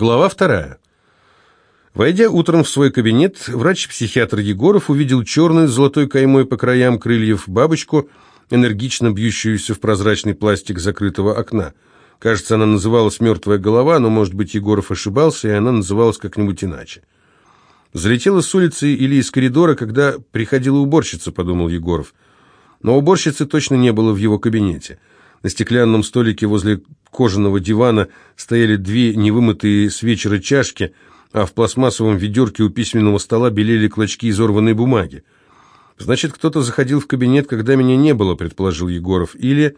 Глава вторая. Войдя утром в свой кабинет, врач-психиатр Егоров увидел черную с золотой каймой по краям крыльев бабочку, энергично бьющуюся в прозрачный пластик закрытого окна. Кажется, она называлась «мертвая голова», но, может быть, Егоров ошибался, и она называлась как-нибудь иначе. Залетела с улицы или из коридора, когда приходила уборщица, подумал Егоров. Но уборщицы точно не было в его кабинете. На стеклянном столике возле кожаного дивана стояли две невымытые с вечера чашки, а в пластмассовом ведерке у письменного стола белели клочки изорванной бумаги. «Значит, кто-то заходил в кабинет, когда меня не было», — предположил Егоров. «Или...»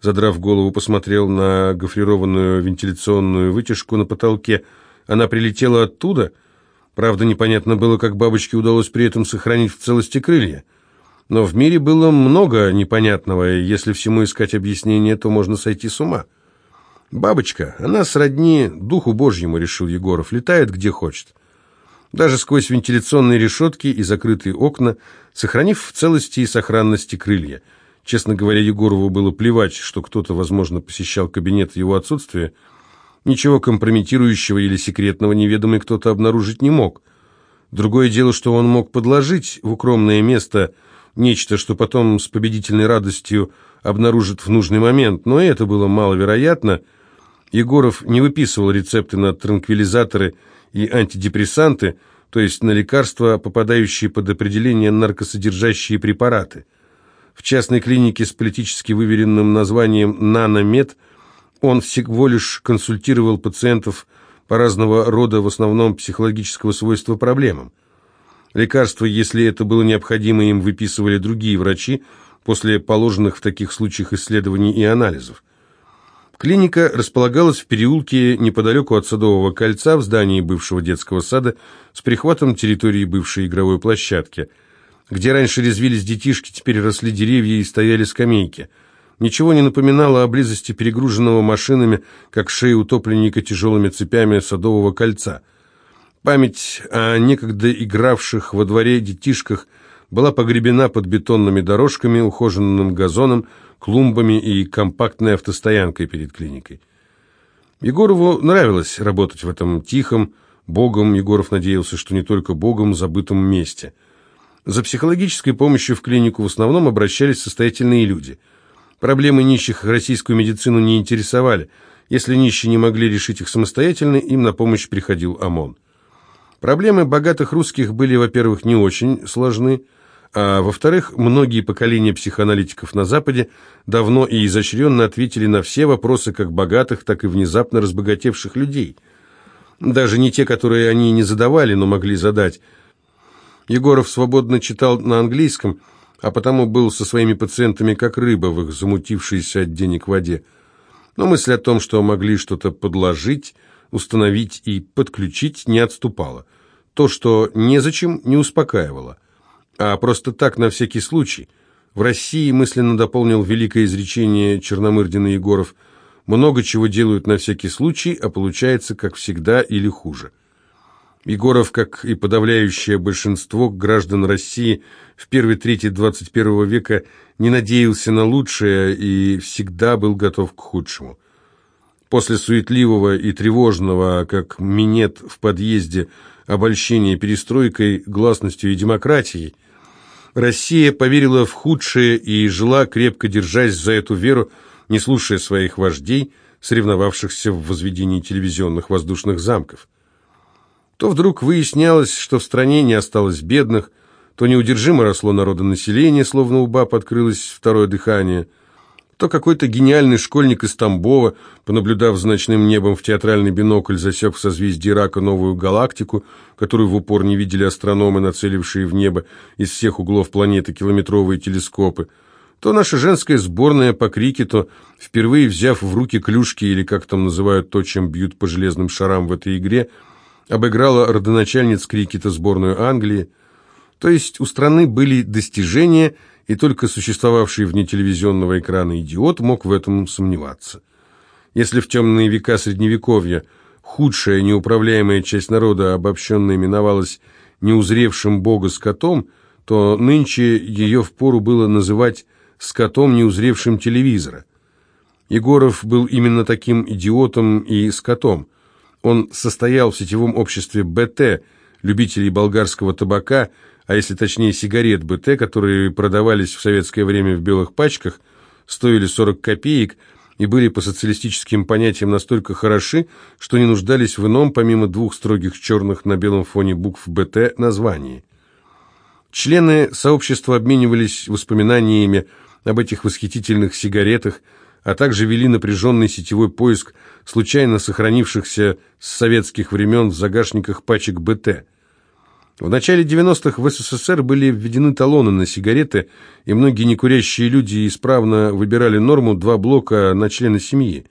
Задрав голову, посмотрел на гофрированную вентиляционную вытяжку на потолке. «Она прилетела оттуда?» Правда, непонятно было, как бабочке удалось при этом сохранить в целости крылья. Но в мире было много непонятного, и если всему искать объяснение, то можно сойти с ума. Бабочка, она сродни духу Божьему, решил Егоров, летает где хочет. Даже сквозь вентиляционные решетки и закрытые окна, сохранив в целости и сохранности крылья. Честно говоря, Егорову было плевать, что кто-то, возможно, посещал кабинет в его отсутствие. Ничего компрометирующего или секретного неведомый кто-то обнаружить не мог. Другое дело, что он мог подложить в укромное место – нечто, что потом с победительной радостью обнаружит в нужный момент, но это было маловероятно. Егоров не выписывал рецепты на транквилизаторы и антидепрессанты, то есть на лекарства, попадающие под определение наркосодержащие препараты. В частной клинике с политически выверенным названием «Наномед» он всего лишь консультировал пациентов по разного рода, в основном психологического свойства проблемам. Лекарства, если это было необходимо, им выписывали другие врачи после положенных в таких случаях исследований и анализов. Клиника располагалась в переулке неподалеку от Садового кольца в здании бывшего детского сада с прихватом территории бывшей игровой площадки. Где раньше резвились детишки, теперь росли деревья и стояли скамейки. Ничего не напоминало о близости перегруженного машинами, как шеи утопленника тяжелыми цепями Садового кольца – Память о некогда игравших во дворе детишках была погребена под бетонными дорожками, ухоженным газоном, клумбами и компактной автостоянкой перед клиникой. Егорову нравилось работать в этом тихом, богом, Егоров надеялся, что не только богом, забытом месте. За психологической помощью в клинику в основном обращались состоятельные люди. Проблемы нищих российскую медицину не интересовали. Если нищие не могли решить их самостоятельно, им на помощь приходил ОМОН. Проблемы богатых русских были, во-первых, не очень сложны, а во-вторых, многие поколения психоаналитиков на Западе давно и изощренно ответили на все вопросы как богатых, так и внезапно разбогатевших людей. Даже не те, которые они не задавали, но могли задать. Егоров свободно читал на английском, а потому был со своими пациентами как рыба в их замутившейся от денег воде. Но мысль о том, что могли что-то подложить – установить и подключить не отступало. То, что незачем, не успокаивало. А просто так, на всякий случай. В России мысленно дополнил великое изречение Черномырдина Егоров «Много чего делают на всякий случай, а получается, как всегда, или хуже». Егоров, как и подавляющее большинство граждан России в первой трети XXI века, не надеялся на лучшее и всегда был готов к худшему. После суетливого и тревожного, как минет в подъезде, обольщения перестройкой, гласностью и демократией, Россия поверила в худшее и жила, крепко держась за эту веру, не слушая своих вождей, соревновавшихся в возведении телевизионных воздушных замков. То вдруг выяснялось, что в стране не осталось бедных, то неудержимо росло народонаселение, словно у баб открылось второе дыхание – то какой-то гениальный школьник из Тамбова, понаблюдав за ночным небом в театральный бинокль, засек в созвездии рака новую галактику, которую в упор не видели астрономы, нацелившие в небо из всех углов планеты километровые телескопы, то наша женская сборная по крикету, впервые взяв в руки клюшки, или как там называют то, чем бьют по железным шарам в этой игре, обыграла родоначальниц крикета сборную Англии. То есть у страны были достижения – и только существовавший вне телевизионного экрана идиот мог в этом сомневаться. Если в темные века Средневековья худшая неуправляемая часть народа обобщенно именовалась неузревшим бога скотом, то нынче ее впору было называть скотом, неузревшим телевизора. Егоров был именно таким идиотом и скотом. Он состоял в сетевом обществе БТ, любителей болгарского табака, а если точнее сигарет БТ, которые продавались в советское время в белых пачках, стоили 40 копеек и были по социалистическим понятиям настолько хороши, что не нуждались в ином, помимо двух строгих черных на белом фоне букв БТ, названий. Члены сообщества обменивались воспоминаниями об этих восхитительных сигаретах, а также вели напряженный сетевой поиск случайно сохранившихся с советских времен в загашниках пачек БТ. В начале 90-х в СССР были введены талоны на сигареты, и многие некурящие люди исправно выбирали норму два блока на члена семьи.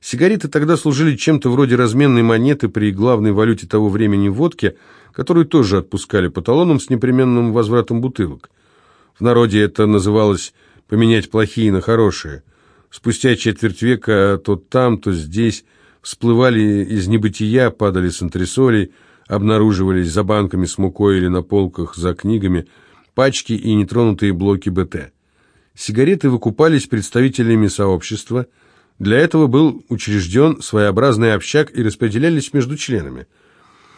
Сигареты тогда служили чем-то вроде разменной монеты при главной валюте того времени водке, которую тоже отпускали по талонам с непременным возвратом бутылок. В народе это называлось «поменять плохие на хорошие». Спустя четверть века то там, то здесь всплывали из небытия, падали с антресолей, обнаруживались за банками с мукой или на полках за книгами пачки и нетронутые блоки БТ. Сигареты выкупались представителями сообщества. Для этого был учрежден своеобразный общак и распределялись между членами.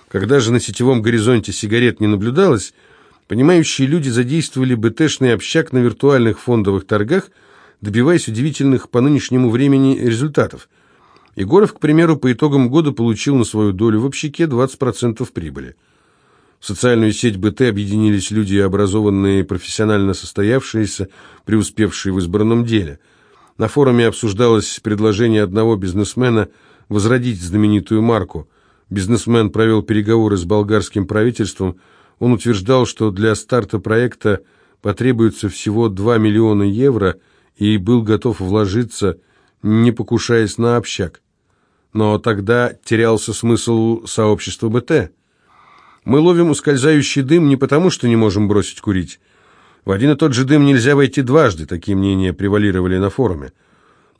Когда же на сетевом горизонте сигарет не наблюдалось, понимающие люди задействовали БТшный общак на виртуальных фондовых торгах – добиваясь удивительных по нынешнему времени результатов. Егоров, к примеру, по итогам года получил на свою долю в общаке 20% прибыли. В социальную сеть БТ объединились люди, образованные, профессионально состоявшиеся, преуспевшие в избранном деле. На форуме обсуждалось предложение одного бизнесмена возродить знаменитую марку. Бизнесмен провел переговоры с болгарским правительством. Он утверждал, что для старта проекта потребуется всего 2 миллиона евро – и был готов вложиться, не покушаясь на общак. Но тогда терялся смысл сообщества БТ. Мы ловим ускользающий дым не потому, что не можем бросить курить. В один и тот же дым нельзя войти дважды, такие мнения превалировали на форуме.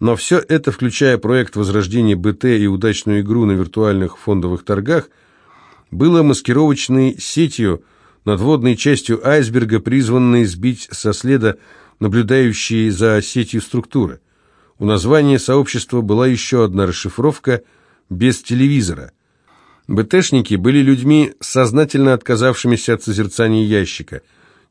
Но все это, включая проект возрождения БТ и удачную игру на виртуальных фондовых торгах, было маскировочной сетью, надводной частью айсберга, призванной сбить со следа наблюдающие за сетью структуры. У названия сообщества была еще одна расшифровка «без телевизора». БТшники были людьми, сознательно отказавшимися от созерцания ящика.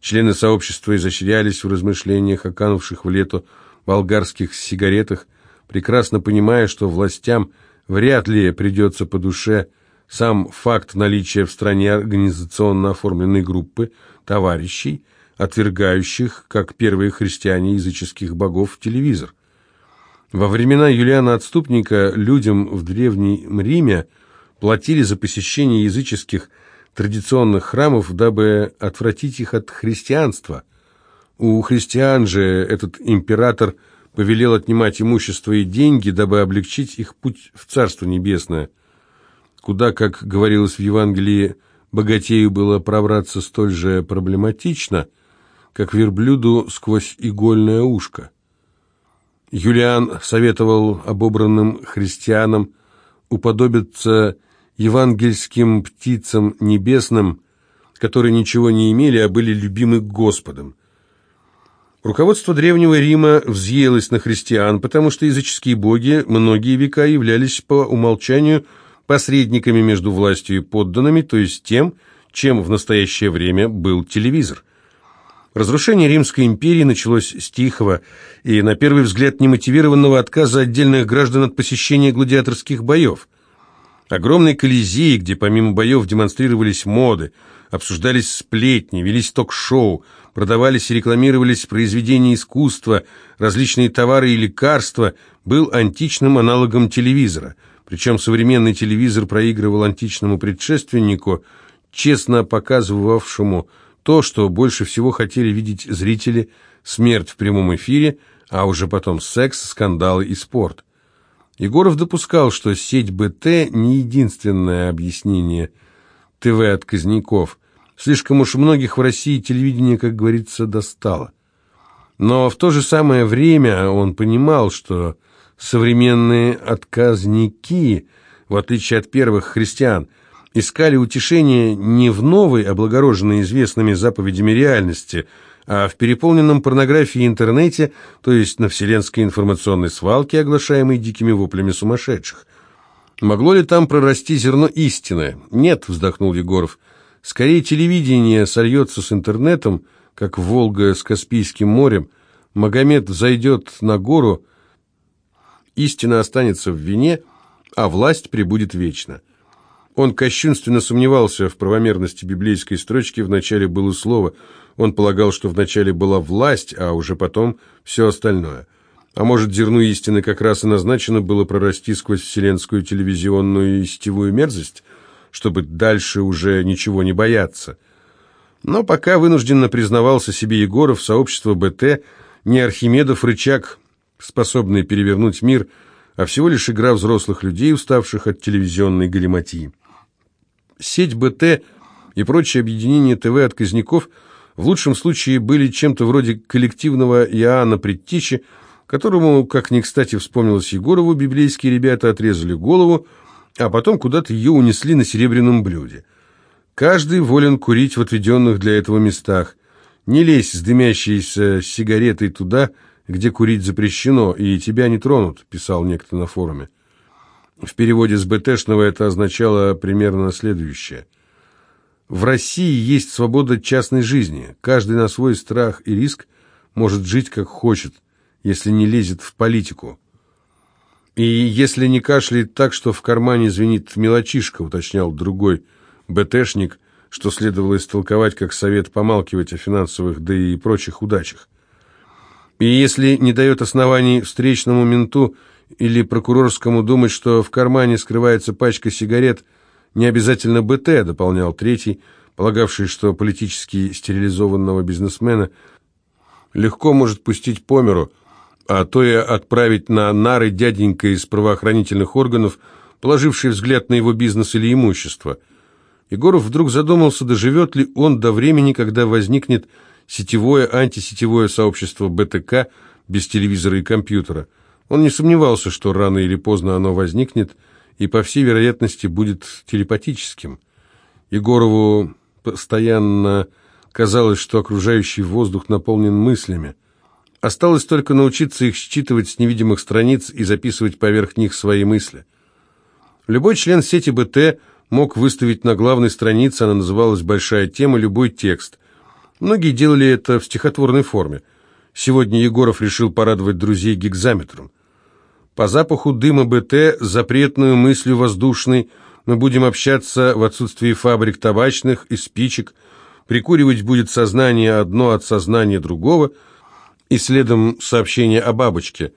Члены сообщества изощрялись в размышлениях о канувших в лету болгарских сигаретах, прекрасно понимая, что властям вряд ли придется по душе сам факт наличия в стране организационно оформленной группы товарищей – отвергающих, как первые христиане, языческих богов телевизор. Во времена Юлиана Отступника людям в Древнем Риме платили за посещение языческих традиционных храмов, дабы отвратить их от христианства. У христиан же этот император повелел отнимать имущество и деньги, дабы облегчить их путь в Царство Небесное, куда, как говорилось в Евангелии, богатею было пробраться столь же проблематично – как верблюду сквозь игольное ушко. Юлиан советовал обобранным христианам уподобиться евангельским птицам небесным, которые ничего не имели, а были любимы Господом. Руководство Древнего Рима взъелось на христиан, потому что языческие боги многие века являлись по умолчанию посредниками между властью и подданными, то есть тем, чем в настоящее время был телевизор – Разрушение Римской империи началось с тихого и, на первый взгляд, немотивированного отказа отдельных граждан от посещения гладиаторских боев. Огромные колизеи, где помимо боев демонстрировались моды, обсуждались сплетни, велись ток-шоу, продавались и рекламировались произведения искусства, различные товары и лекарства, был античным аналогом телевизора. Причем современный телевизор проигрывал античному предшественнику, честно показывавшему – то, что больше всего хотели видеть зрители, смерть в прямом эфире, а уже потом секс, скандалы и спорт. Егоров допускал, что сеть БТ не единственное объяснение ТВ-отказников. Слишком уж многих в России телевидение, как говорится, достало. Но в то же самое время он понимал, что современные отказники, в отличие от первых христиан, искали утешение не в новой, облагороженной известными заповедями реальности, а в переполненном порнографией интернете, то есть на вселенской информационной свалке, оглашаемой дикими воплями сумасшедших. Могло ли там прорасти зерно истины? Нет, вздохнул Егоров. Скорее телевидение сольется с интернетом, как Волга с Каспийским морем. Магомед зайдет на гору, истина останется в вине, а власть пребудет вечно. Он кощунственно сомневался в правомерности библейской строчки, в начале было слово. Он полагал, что в начале была власть, а уже потом все остальное. А может, зерну истины как раз и назначено было прорасти сквозь вселенскую телевизионную и сетевую мерзость, чтобы дальше уже ничего не бояться. Но пока вынужденно признавался себе Егоров, сообщество БТ не Архимедов рычаг, способный перевернуть мир, а всего лишь игра взрослых людей, уставших от телевизионной галиматии. Сеть БТ и прочие объединения ТВ-отказников в лучшем случае были чем-то вроде коллективного Иоанна Предтечи, которому, как ни кстати вспомнилось Егорову, библейские ребята отрезали голову, а потом куда-то ее унесли на серебряном блюде. Каждый волен курить в отведенных для этого местах. Не лезь с дымящейся сигаретой туда, где курить запрещено, и тебя не тронут, писал некто на форуме. В переводе с БТшного это означало примерно следующее. В России есть свобода частной жизни. Каждый на свой страх и риск может жить как хочет если не лезет в политику. И если не кашляет так, что в кармане звенит мелочишка, уточнял другой БТшник, что следовало истолковать как совет помалкивать о финансовых, да и прочих удачах. И если не дает оснований встречному менту или прокурорскому думать, что в кармане скрывается пачка сигарет, не обязательно БТ, дополнял третий, полагавший, что политически стерилизованного бизнесмена легко может пустить по миру, а то и отправить на нары дяденька из правоохранительных органов, положивший взгляд на его бизнес или имущество. Егоров вдруг задумался, доживет ли он до времени, когда возникнет сетевое антисетевое сообщество БТК без телевизора и компьютера. Он не сомневался, что рано или поздно оно возникнет и, по всей вероятности, будет телепатическим. Егорову постоянно казалось, что окружающий воздух наполнен мыслями. Осталось только научиться их считывать с невидимых страниц и записывать поверх них свои мысли. Любой член сети БТ мог выставить на главной странице, она называлась «Большая тема», любой текст. Многие делали это в стихотворной форме. Сегодня Егоров решил порадовать друзей гигзаметром. По запаху дыма БТ, запретную мыслью воздушной, мы будем общаться в отсутствии фабрик табачных и спичек, прикуривать будет сознание одно от сознания другого – и следом сообщение о бабочке.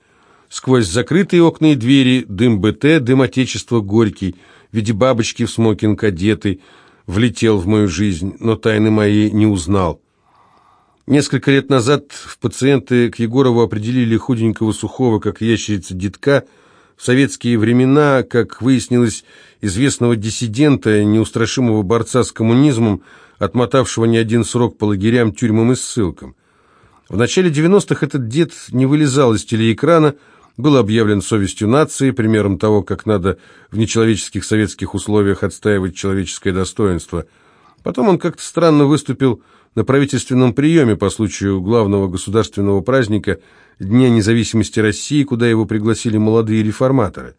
Сквозь закрытые окна и двери дым БТ, дым Отечества горький, в виде бабочки в смокинг одетый, влетел в мою жизнь, но тайны мои не узнал. Несколько лет назад в пациенты к Егорову определили худенького сухого, как ящерица детка, в советские времена, как выяснилось, известного диссидента, неустрашимого борца с коммунизмом, отмотавшего не один срок по лагерям, тюрьмам и ссылкам. В начале 90-х этот дед не вылезал из телеэкрана, был объявлен совестью нации, примером того, как надо в нечеловеческих советских условиях отстаивать человеческое достоинство. Потом он как-то странно выступил на правительственном приеме по случаю главного государственного праздника Дня независимости России, куда его пригласили молодые реформаторы.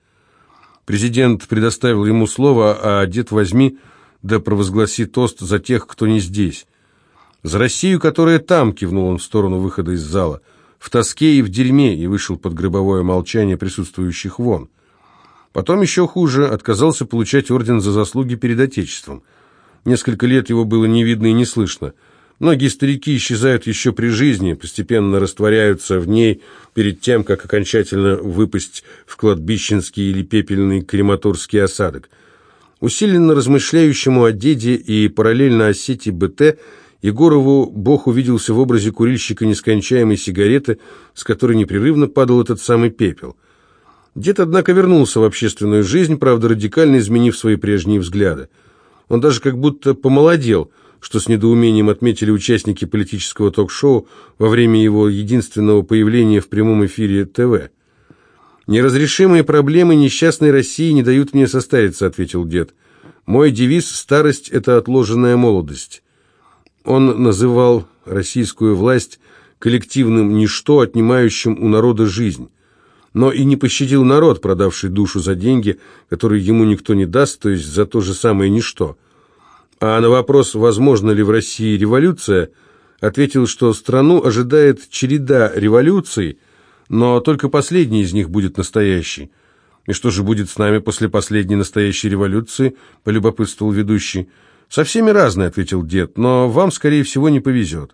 Президент предоставил ему слово, а дед возьми, да провозгласи тост за тех, кто не здесь. «За Россию, которая там!» — кивнул он в сторону выхода из зала. «В тоске и в дерьме!» — и вышел под гробовое молчание присутствующих вон. Потом еще хуже, отказался получать орден за заслуги перед Отечеством. Несколько лет его было не видно и не слышно. Многие старики исчезают еще при жизни, постепенно растворяются в ней перед тем, как окончательно выпасть в кладбищенский или пепельный крематорский осадок. Усиленно размышляющему о деде и параллельно о сети БТ – Егорову Бог увиделся в образе курильщика нескончаемой сигареты, с которой непрерывно падал этот самый пепел. Дед, однако, вернулся в общественную жизнь, правда, радикально изменив свои прежние взгляды. Он даже как будто помолодел, что с недоумением отметили участники политического ток-шоу во время его единственного появления в прямом эфире ТВ. «Неразрешимые проблемы несчастной России не дают мне состариться», — ответил дед. «Мой девиз — старость — это отложенная молодость». Он называл российскую власть коллективным ничто, отнимающим у народа жизнь. но и не пощадил народ, продавший душу за деньги, которые ему никто не даст, то есть за то же самое ничто. А на вопрос, возможно ли в России революция, ответил, что страну ожидает череда революций, но только последний из них будет настоящий. «И что же будет с нами после последней настоящей революции?» – полюбопытствовал ведущий. «Со всеми разное», – ответил дед, – «но вам, скорее всего, не повезет».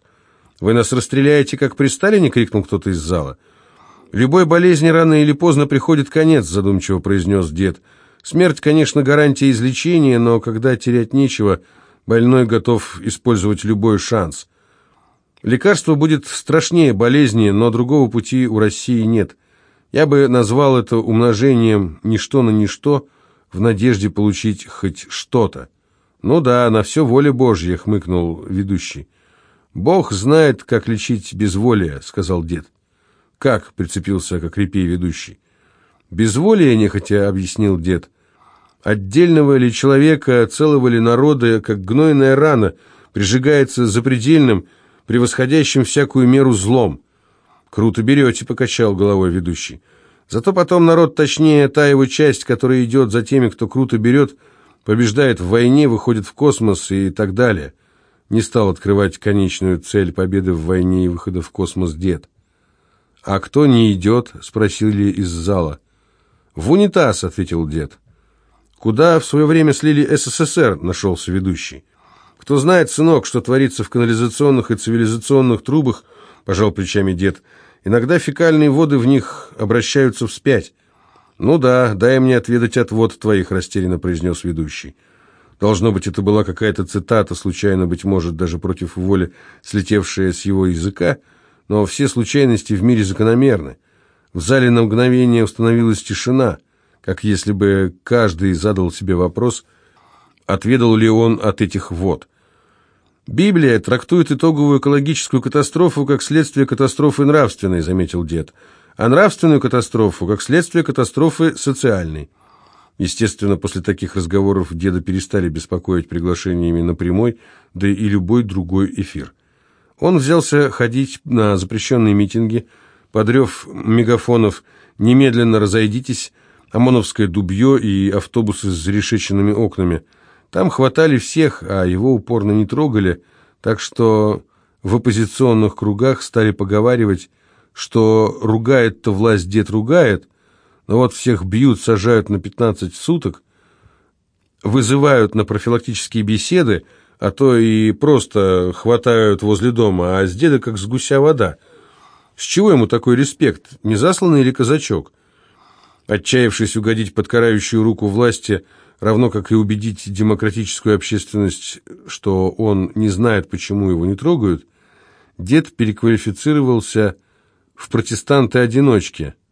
«Вы нас расстреляете, как при Сталине?» — крикнул кто-то из зала. «Любой болезни рано или поздно приходит конец», — задумчиво произнес дед. «Смерть, конечно, гарантия излечения, но когда терять нечего, больной готов использовать любой шанс. Лекарство будет страшнее болезни, но другого пути у России нет. Я бы назвал это умножением ничто на ничто в надежде получить хоть что-то». «Ну да, на все воля Божья», — хмыкнул ведущий. «Бог знает, как лечить безволие», — сказал дед. «Как?» — прицепился как репей ведущий. «Безволие, нехотя объяснил дед. Отдельного ли человека, целого ли народа, как гнойная рана, прижигается запредельным, превосходящим всякую меру злом». «Круто берете», — покачал головой ведущий. «Зато потом народ, точнее, та его часть, которая идет за теми, кто круто берет, побеждает в войне, выходит в космос и так далее» не стал открывать конечную цель победы в войне и выхода в космос дед. «А кто не идет?» — спросили из зала. «В унитаз», — ответил дед. «Куда в свое время слили СССР?» — нашелся ведущий. «Кто знает, сынок, что творится в канализационных и цивилизационных трубах?» — пожал плечами дед. «Иногда фекальные воды в них обращаются вспять». «Ну да, дай мне отведать отвод твоих», — растерянно произнес ведущий. Должно быть, это была какая-то цитата, случайно, быть может, даже против воли, слетевшая с его языка, но все случайности в мире закономерны. В зале на мгновение установилась тишина, как если бы каждый задал себе вопрос, отведал ли он от этих вод. «Библия трактует итоговую экологическую катастрофу как следствие катастрофы нравственной», заметил дед, «а нравственную катастрофу как следствие катастрофы социальной». Естественно, после таких разговоров деда перестали беспокоить приглашениями на прямой, да и любой другой эфир. Он взялся ходить на запрещенные митинги, подрев мегафонов «Немедленно разойдитесь», ОМОНовское дубье и автобусы с зарешеченными окнами. Там хватали всех, а его упорно не трогали, так что в оппозиционных кругах стали поговаривать, что ругает-то власть дед ругает, но вот всех бьют, сажают на 15 суток, вызывают на профилактические беседы, а то и просто хватают возле дома, а с деда как с гуся вода. С чего ему такой респект, не засланный или казачок? Отчаявшись угодить под карающую руку власти, равно как и убедить демократическую общественность, что он не знает, почему его не трогают, дед переквалифицировался в протестанты-одиночки –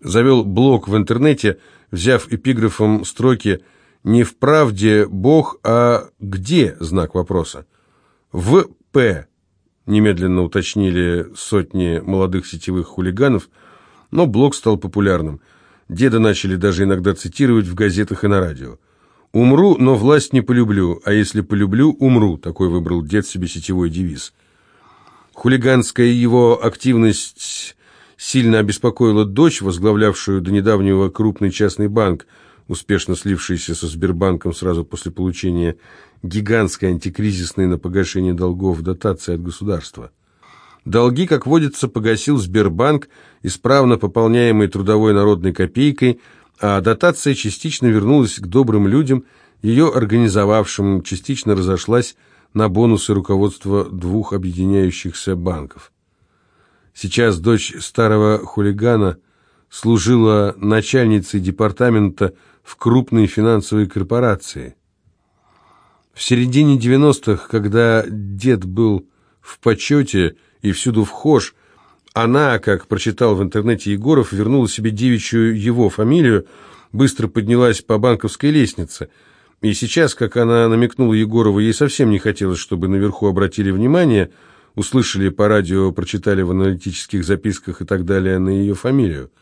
завел блог в интернете, взяв эпиграфом строки «Не в правде Бог, а где?» знак вопроса. В П. Немедленно уточнили сотни молодых сетевых хулиганов, но блог стал популярным. Деда начали даже иногда цитировать в газетах и на радио. «Умру, но власть не полюблю, а если полюблю, умру», такой выбрал дед себе сетевой девиз. Хулиганская его активность сильно обеспокоила дочь, возглавлявшую до недавнего крупный частный банк, успешно слившийся со Сбербанком сразу после получения гигантской антикризисной на погашение долгов дотации от государства. Долги, как водится, погасил Сбербанк, исправно пополняемой трудовой народной копейкой, а дотация частично вернулась к добрым людям, ее организовавшим, частично разошлась на бонусы руководства двух объединяющихся банков. Сейчас дочь старого хулигана служила начальницей департамента в крупной финансовой корпорации. В середине 90-х, когда дед был в почете и всюду вхож, она, как прочитал в интернете Егоров, вернула себе девичью его фамилию, быстро поднялась по банковской лестнице. И сейчас, как она намекнула Егорову, ей совсем не хотелось, чтобы наверху обратили внимание – услышали по радио, прочитали в аналитических записках и так далее на ее фамилию.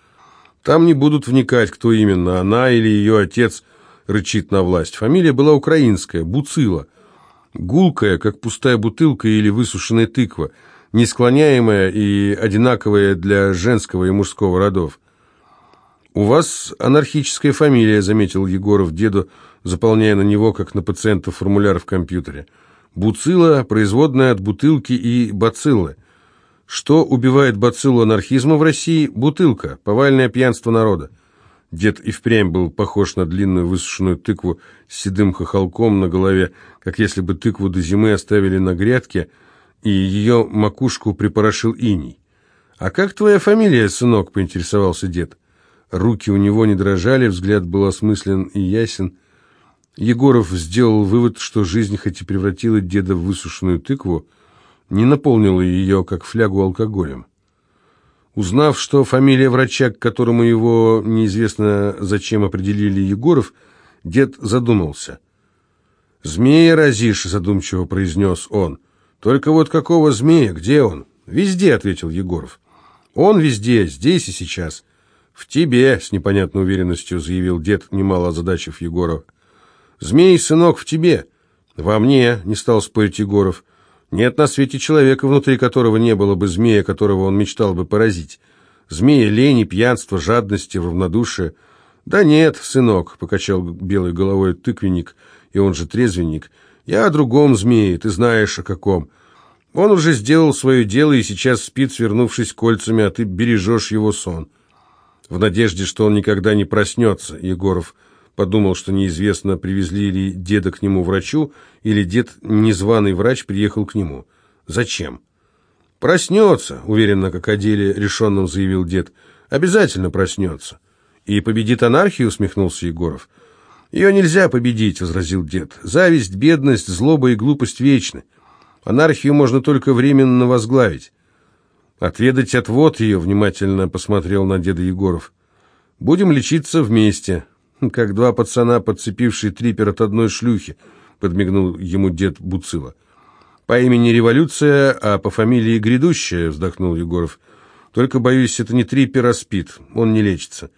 Там не будут вникать, кто именно, она или ее отец рычит на власть. Фамилия была украинская, Буцила. Гулкая, как пустая бутылка или высушенная тыква, несклоняемая и одинаковая для женского и мужского родов. «У вас анархическая фамилия», — заметил Егоров деду, заполняя на него, как на пациента, формуляр в компьютере. «Буцила, производная от бутылки и бациллы. Что убивает бациллу анархизма в России? Бутылка, повальное пьянство народа». Дед и впрямь был похож на длинную высушенную тыкву с седым хохолком на голове, как если бы тыкву до зимы оставили на грядке, и ее макушку припорошил иней. «А как твоя фамилия, сынок?» — поинтересовался дед. Руки у него не дрожали, взгляд был осмыслен и ясен. Егоров сделал вывод, что жизнь, хоть и превратила деда в высушенную тыкву, не наполнила ее, как флягу, алкоголем. Узнав, что фамилия врача, к которому его неизвестно зачем определили Егоров, дед задумался. «Змея разишь», — задумчиво произнес он. «Только вот какого змея? Где он?» «Везде», — ответил Егоров. «Он везде, здесь и сейчас». «В тебе», — с непонятной уверенностью заявил дед, немало озадачив Егорова. «Змей, сынок, в тебе». «Во мне», — не стал спорить Егоров. Нет на свете человека, внутри которого не было бы змея, которого он мечтал бы поразить. Змея лени, пьянства, жадности, равнодушия. «Да нет, сынок», — покачал белой головой тыквенник, и он же трезвенник, — «я о другом змее, ты знаешь о каком. Он уже сделал свое дело и сейчас спит, свернувшись кольцами, а ты бережешь его сон». В надежде, что он никогда не проснется, Егоров подумал, что неизвестно, привезли ли деда к нему врачу, или дед, незваный врач, приехал к нему. Зачем? «Проснется», — уверенно, как о деле решенном заявил дед. «Обязательно проснется». «И победит анархию?» — усмехнулся Егоров. «Ее нельзя победить», — возразил дед. «Зависть, бедность, злоба и глупость вечны. Анархию можно только временно возглавить». «Отведать отвод ее», — внимательно посмотрел на деда Егоров. «Будем лечиться вместе как два пацана, подцепившие трипер от одной шлюхи», — подмигнул ему дед Буцила. «По имени Революция, а по фамилии Грядущая», — вздохнул Егоров. «Только, боюсь, это не трипер, а спит. Он не лечится».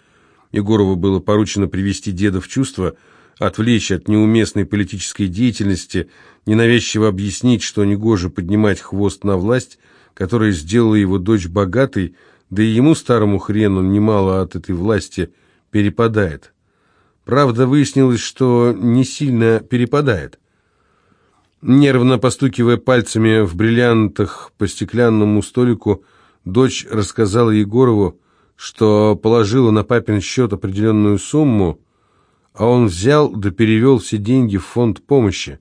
Егорову было поручено привести деда в чувство, отвлечь от неуместной политической деятельности, ненавязчиво объяснить, что негоже поднимать хвост на власть, которая сделала его дочь богатой, да и ему, старому хрену, немало от этой власти перепадает. Правда, выяснилось, что не сильно перепадает. Нервно постукивая пальцами в бриллиантах по стеклянному столику, дочь рассказала Егорову, что положила на папин счет определенную сумму, а он взял да перевел все деньги в фонд помощи.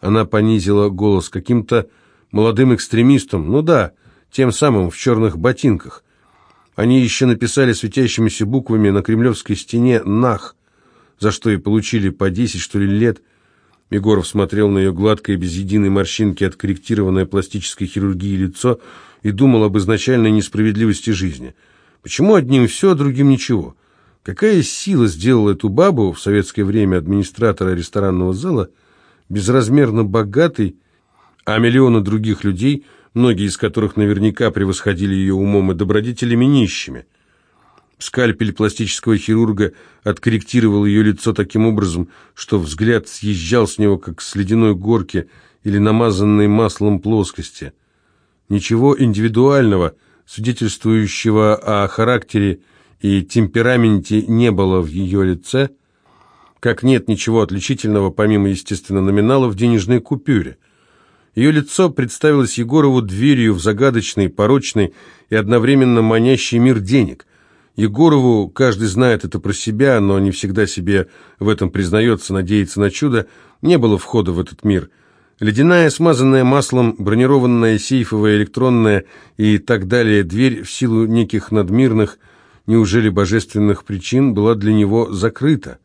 Она понизила голос каким-то молодым экстремистам, ну да, тем самым в черных ботинках. Они еще написали светящимися буквами на кремлевской стене «Нах», за что и получили по десять, что ли, лет. Егоров смотрел на ее гладкое, без единой морщинки, откорректированное пластической хирургией лицо и думал об изначальной несправедливости жизни. Почему одним все, а другим ничего? Какая сила сделала эту бабу, в советское время администратора ресторанного зала, безразмерно богатой, а миллионы других людей, многие из которых наверняка превосходили ее умом и добродетелями нищими? Скальпель пластического хирурга откорректировал ее лицо таким образом, что взгляд съезжал с него, как с ледяной горки или намазанной маслом плоскости. Ничего индивидуального, свидетельствующего о характере и темпераменте не было в ее лице, как нет ничего отличительного, помимо, естественно, номинала в денежной купюре. Ее лицо представилось Егорову дверью в загадочный, порочный и одновременно манящий мир денег. Егорову каждый знает это про себя, но не всегда себе в этом признается, надеется на чудо, не было входа в этот мир. Ледяная, смазанная маслом, бронированная, сейфовая, электронная и так далее дверь в силу неких надмирных, неужели божественных причин, была для него закрыта.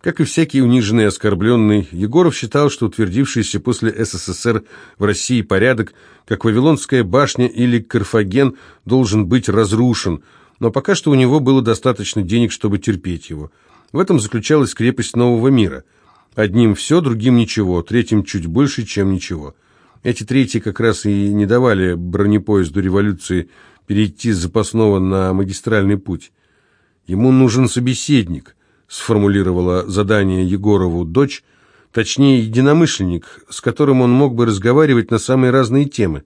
Как и всякий униженный оскорбленный, Егоров считал, что утвердившийся после СССР в России порядок, как Вавилонская башня или Карфаген, должен быть разрушен – но пока что у него было достаточно денег, чтобы терпеть его. В этом заключалась крепость нового мира. Одним все, другим ничего, третьим чуть больше, чем ничего. Эти третьи как раз и не давали бронепоезду революции перейти с запасного на магистральный путь. «Ему нужен собеседник», — сформулировала задание Егорову дочь, точнее, единомышленник, с которым он мог бы разговаривать на самые разные темы.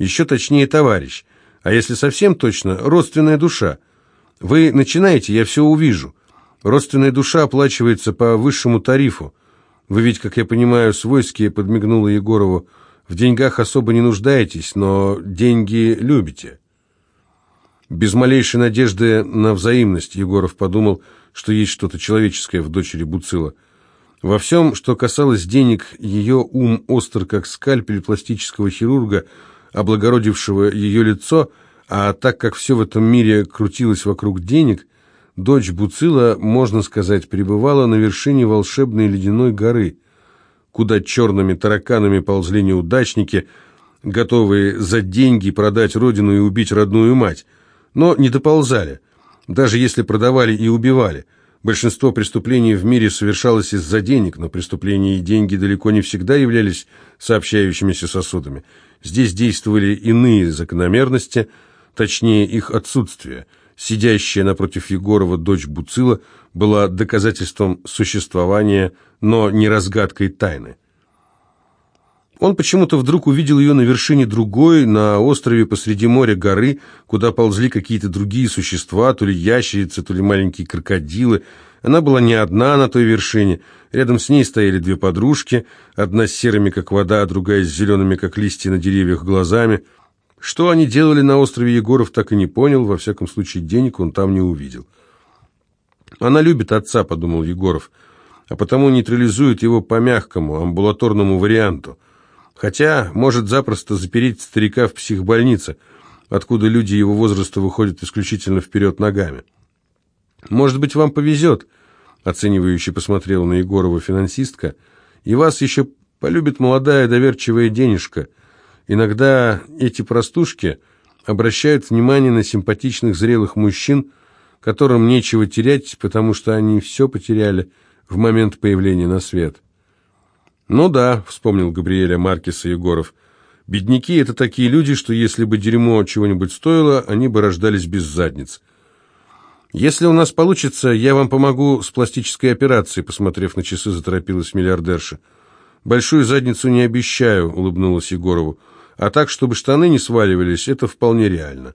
Еще точнее, товарищ, а если совсем точно, родственная душа. Вы начинаете, я все увижу. Родственная душа оплачивается по высшему тарифу. Вы ведь, как я понимаю, свойски, подмигнула Егорову, в деньгах особо не нуждаетесь, но деньги любите. Без малейшей надежды на взаимность Егоров подумал, что есть что-то человеческое в дочери Буцила. Во всем, что касалось денег, ее ум остр, как скальпель пластического хирурга, облагородившего ее лицо, а так как все в этом мире крутилось вокруг денег, дочь Буцила, можно сказать, пребывала на вершине волшебной ледяной горы, куда черными тараканами ползли неудачники, готовые за деньги продать родину и убить родную мать – но не доползали, даже если продавали и убивали. Большинство преступлений в мире совершалось из-за денег, но преступления и деньги далеко не всегда являлись сообщающимися сосудами. Здесь действовали иные закономерности, точнее их отсутствие. Сидящая напротив Егорова дочь Буцила была доказательством существования, но не разгадкой тайны. Он почему-то вдруг увидел ее на вершине другой, на острове посреди моря горы, куда ползли какие-то другие существа, то ли ящерицы, то ли маленькие крокодилы. Она была не одна на той вершине. Рядом с ней стояли две подружки, одна с серыми, как вода, а другая с зелеными, как листья на деревьях, глазами. Что они делали на острове Егоров, так и не понял, во всяком случае денег он там не увидел. «Она любит отца», — подумал Егоров, — «а потому нейтрализует его по мягкому, амбулаторному варианту». Хотя может запросто запереть старика в психбольнице, откуда люди его возраста выходят исключительно вперед ногами. «Может быть, вам повезет», — оценивающе посмотрела на Егорова финансистка, «и вас еще полюбит молодая доверчивая денежка. Иногда эти простушки обращают внимание на симпатичных зрелых мужчин, которым нечего терять, потому что они все потеряли в момент появления на свет». «Ну да», — вспомнил Габриэля Маркеса Егоров. «Бедняки — это такие люди, что если бы дерьмо чего-нибудь стоило, они бы рождались без задниц». «Если у нас получится, я вам помогу с пластической операцией», — посмотрев на часы, заторопилась миллиардерша. «Большую задницу не обещаю», — улыбнулась Егорову. «А так, чтобы штаны не сваливались, это вполне реально».